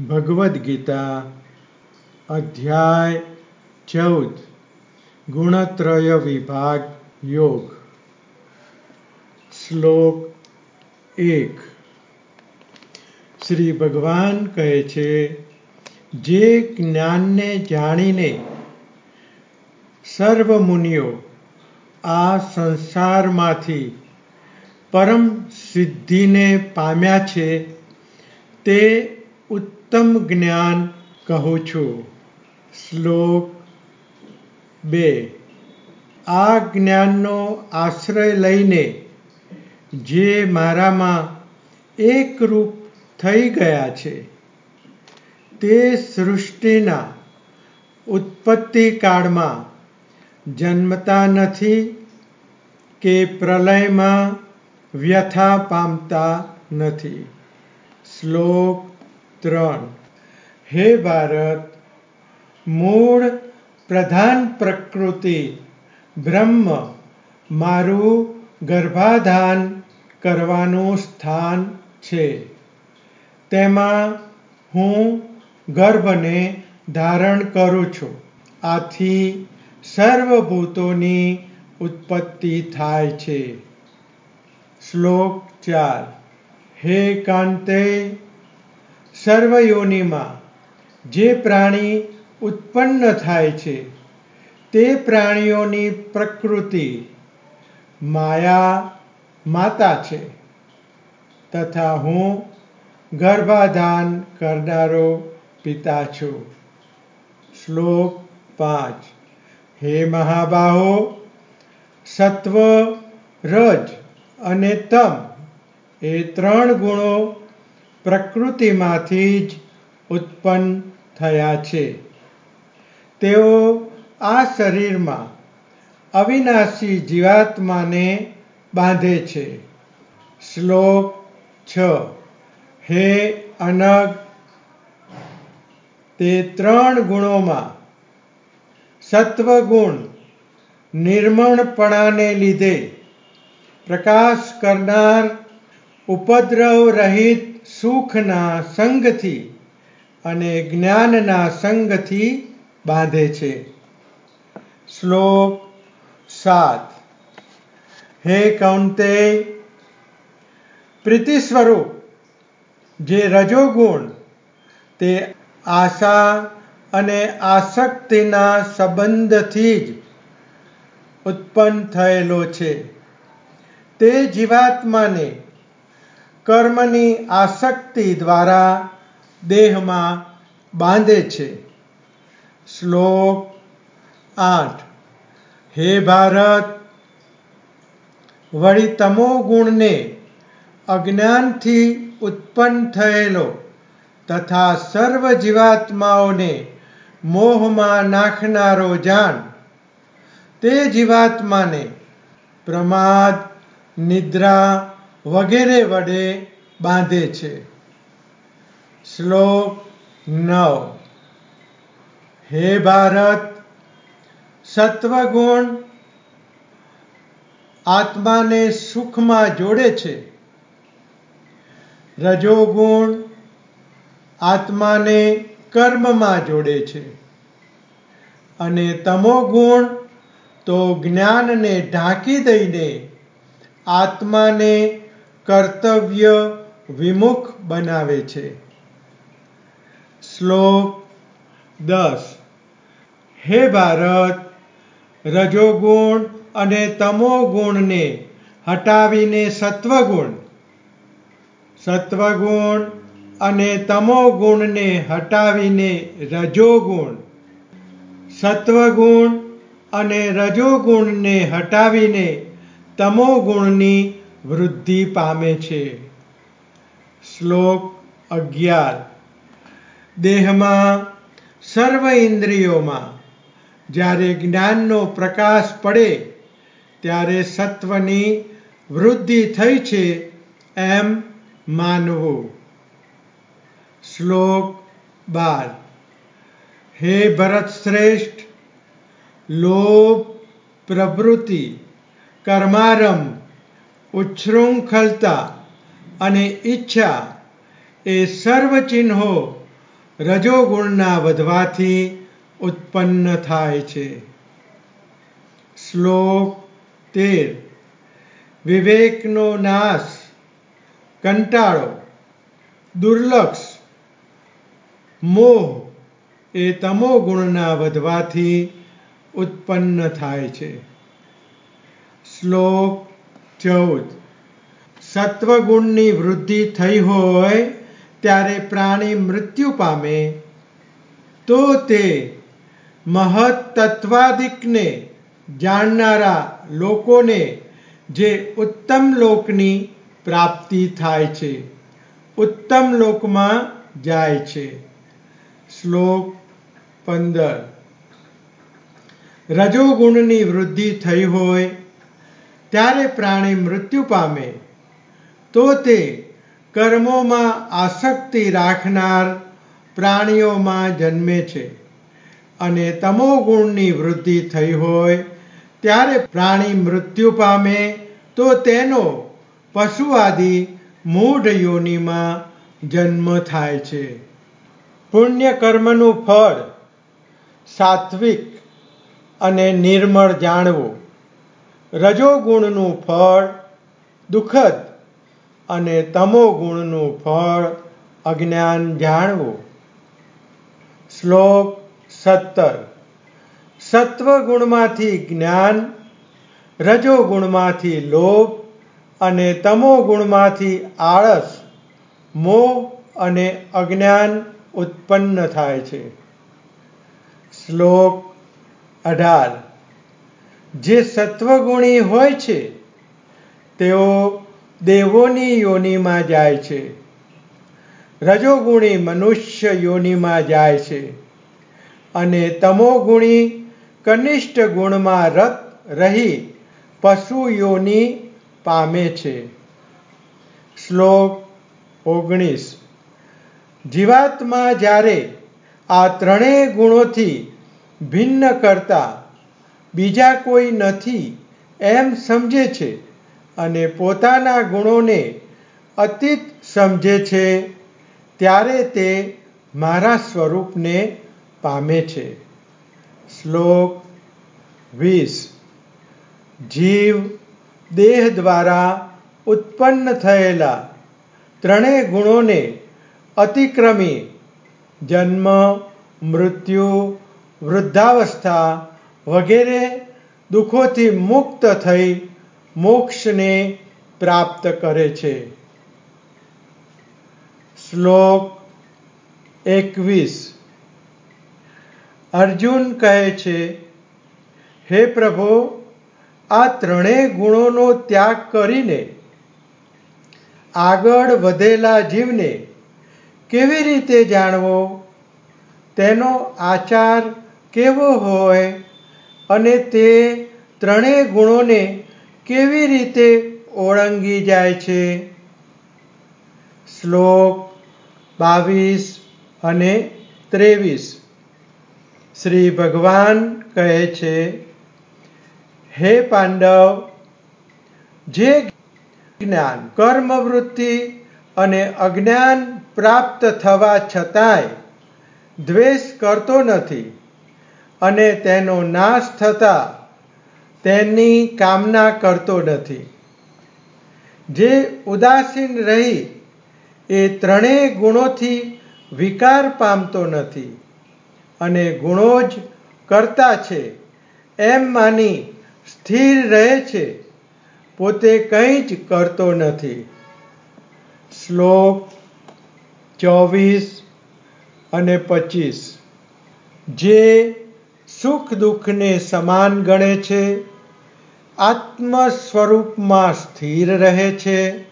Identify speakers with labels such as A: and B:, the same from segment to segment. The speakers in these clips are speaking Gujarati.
A: ભગવદ્ ગીતા, અધ્યાય ચૌદ, ગુણત્રય વિભાગ, યોગ. શ્લોક એક. શ્રી ભગવાન કહે છે, જે જ્ઞાનને જાણીને સર્વ મુનિઓ આ સંસારમાંથી પરમ સિદ્ધિને પામ્યા છે, તે ઉત્તમ જ્ઞાન કહું છું? શ્લોક બે. આ જ્ઞાનનો આશ્રય લઈને જે મારામાં એકરૂપ થઈ ગયા છે, તે સૃષ્ટિના ઉત્પત્તિ કાળમાં જન્મતા નથી કે પ્રલયમાં વ્યથા પામતા નથી. શ્લોક ત્રણ. હે ભારત, મૂળ પ્રધાન પ્રકૃતિ, બ્રહ્મ, મારું ગર્ભાધાન કરવાનું સ્થાન છે. તેમાં હું ગર્ભને ધારણ કરું છું. આથી સર્વભૂતોની ઉત્પત્તિ થાય છે. શ્લોક ચાર. હે કાંતે સર્વયોનિમાં જે પ્રાણી ઉત્પન્ન થાય છે, તે પ્રાણીઓની પ્રકૃતિ માયા માતા છે તથા હું ગર્ભાધાન કરનારો પિતા છું. શ્લોક પાંચ. હે મહાબાહો, સત્વ, રજ અને તમ એ ત્રણ ગુણો પ્રકૃતિમાંથી જ ઉત્પન્ન થયા છે. તેઓ આ શરીરમાં અવિનાશી જીવાત્માને બાંધે છે. શ્લોક છ. હે અનગ, તે ત્રણ ગુણોમાં સત્વગુણ નિર્મળપણાને લીધે પ્રકાશ કરનાર ઉપદ્રવ રહિત સુખના સંગથી અને જ્ઞાનના સંગથી બાંધે છે. શ્લોક સાત. હે કૌંતે, પ્રીતિ સ્વરૂપ, જે રજોગુણ, તે આશા અને આસક્તિના સંબંધથી જ ઉત્પન્ન થયેલો છે. તે જીવાત્માને કર્મની આસક્તિ દ્વારા દેહમાં બાંધે છે. શ્લોક આઠ. હે ભારત, વળી તમો ગુણને અજ્ઞાનથી ઉત્પન્ન થયેલો તથા સર્વ જીવાત્માઓને મોહમાં નાખનારો જાણ તે જીવાત્માને પ્રમાદ, નિદ્રા વગેરે વડે બાંધે છે. શ્લોક નવ. હે ભારત, સત્વગુણ આત્માને સુખમાં જોડે છે. રજોગુણ આત્માને કર્મમાં જોડે છે. અને તમો ગુણ તો જ્ઞાનને ઢાંકી દઈને આત્માને કર્તવ્ય વિમુખ બનાવે છે. શ્લોક દસ. હે ભારત, રજોગુણ અને તમોગુણને હટાવીને સત્વગુણ. સત્વગુણ અને તમોગુણને હટાવીને રજોગુણ. સત્વગુણ અને રજોગુણને હટાવીને તમોગુણની વૃદ્ધિ પામે છે. શ્લોક અગિયાર. દેહમાં સર્વ ઇન્દ્રિયોમાં જ્યારે જ્ઞાનનો પ્રકાશ પડે, ત્યારે સત્વની વૃદ્ધિ થઈ છે એમ માનવું. શ્લોક બાર. હે ભરત શ્રેષ્ઠ, લોભ પ્રવૃત્તિ કર્મારંભ ઉચ્છૃંખલતા અને ઈચ્છા એ સર્વ ચિહ્નો રજોગુણના વધવાથી ઉત્પન્ન થાય છે. શ્લોક તેર. વિવેકનો નાશ, કંટાળો, દુર્લક્ષ, મોહ એ તમો ગુણના વધવાથી ઉત્પન્ન થાય છે. શ્લોક ચૌદ સત્વગુણની વૃદ્ધિ થઈ હોય ત્યારે પ્રાણી મૃત્યુ પામે. તો તે મહત્તત્વાદિકને જાણનારા લોકોને જે ઉત્તમ લોકની પ્રાપ્તિ થાય છે, ઉત્તમ લોકમાં જાય છે. શ્લોક પંદર. રજોગુણની વૃદ્ધિ થઈ હોય ત્યારે પ્રાણી મૃત્યુ પામે. તો તે કર્મોમાં આસક્તિ રાખનાર પ્રાણીઓમાં જન્મે છે અને તમોગુણની વૃદ્ધિ થઈ હોય ત્યારે પ્રાણી મૃત્યુ પામે તો તેનો પશુ આદિ મૂઢ યોનિમાં જન્મ થાય છે. પુણ્ય કર્મનું ફળ સાત્વિક અને નિર્મળ જાણવું. રજોગુણનું ફળ દુઃખદ અને તમોગુણનું ફળ અજ્ઞાન જાણવું. શ્લોક સત્તર. સત્વગુણમાંથી જ્ઞાન, રજોગુણમાંથી લોભ અને તમોગુણમાંથી આળસ, મોહ અને અજ્ઞાન ઉત્પન્ન થાય છે. શ્લોક અઢાર. જે સત્વગુણી હોય છે, તેઓ દેવોની યોનિમાં જાય છે. રજોગુણી મનુષ્ય યોનિમાં જાય છે. અને તમોગુણી કનિષ્ઠ ગુણમાં રત રહી પશુ યોનિ પામે છે. શ્લોક ઓગણીસ. જીવાત્મા જ્યારે આ ત્રણેય ગુણોથી ભિન્ન કરતા બીજા કોઈ નથી એમ સમજે છે અને પોતાના ગુણોને અતીત સમજે છે, ત્યારે તે મારા સ્વરૂપને પામે છે. શ્લોક વીસ. જીવ દેહ દ્વારા ઉત્પન્ન થયેલા ત્રણેય ગુણોને અતિક્રમી જન્મ, મૃત્યુ, વૃદ્ધાવસ્થા વગેરે દુઃખોથી મુક્ત થઈ મોક્ષને પ્રાપ્ત કરે છે. શ્લોક એકવીસ. અર્જુન કહે છે, હે પ્રભુ, આ ત્રણેય ગુણોનો ત્યાગ કરીને આગળ વધેલા જીવને કેવી રીતે જાણવો? તેનો આચાર કેવો હોય? અને તે ત્રણેય ગુણોને કેવી રીતે ઓળંગી જાય છે? શ્લોક બાવીસ અને ત્રેવીસ. શ્રી ભગવાન કહે છે, હે પાંડવ, જે જ્ઞાન કર્મવૃત્તિ અને અજ્ઞાન પ્રાપ્ત થવા છતાંય દ્વેષ કરતો નથી અને તેનો નાશ થતાં તેની કામના કરતો નથી. જે ઉદાસીન રહી એ ત્રણેય ગુણોથી વિકાર પામતો નથી અને ગુણો જ કરતા છે, એમ માની સ્થિર રહે છે, પોતે કંઈ જ કરતો નથી. શ્લોક ચોવીસ અને પચીસ. જે સુખ દુઃખને સમાન ગણે છે. આત્મ સ્વરૂપમાં સ્થિર રહે છે.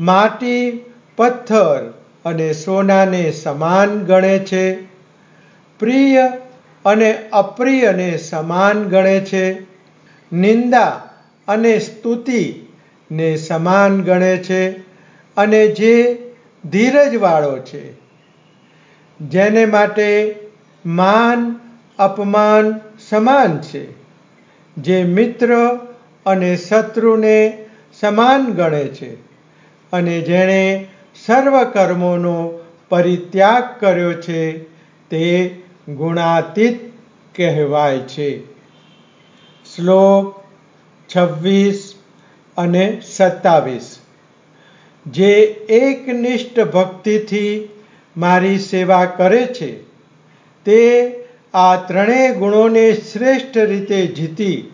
A: માટી, પથ્થર અને સોનાને સમાન ગણે છે. પ્રિય અને અપ્રિયને સમાન ગણે છે. નિંદા અને સ્તુતિને સમાન ગણે છે અને જે ધીરજવાળો છે. જેને માટે માન અપમાન સમાન છે. જે મિત્ર અને શત્રુને સમાન ગણે છે અને જેણે સર્વ કર્મોનો પરિત્યાગ કર્યો છે, તે ગુણાતીત કહેવાય છે. શ્લોક છવ્વીસ અને સત્તાવીસ. જે એકનિષ્ઠ ભક્તિથી મારી સેવા કરે છે, તે આ ત્રણેય ગુણોને શ્રેષ્ઠ રીતે જીતી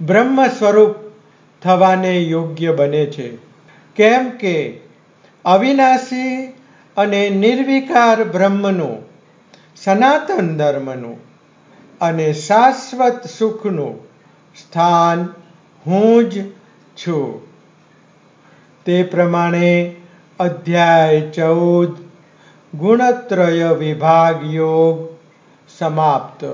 A: બ્રહ્મ સ્વરૂપ થવાને યોગ્ય બને છે. કેમ કે અવિનાશી અને નિર્વિકાર બ્રહ્મનું, સનાતન ધર્મનું અને શાશ્વત સુખનું સ્થાન હું જ છું. તે પ્રમાણે અધ્યાય ચૌદ ગુણત્રય વિભાગ યોગ સમાપ્ત.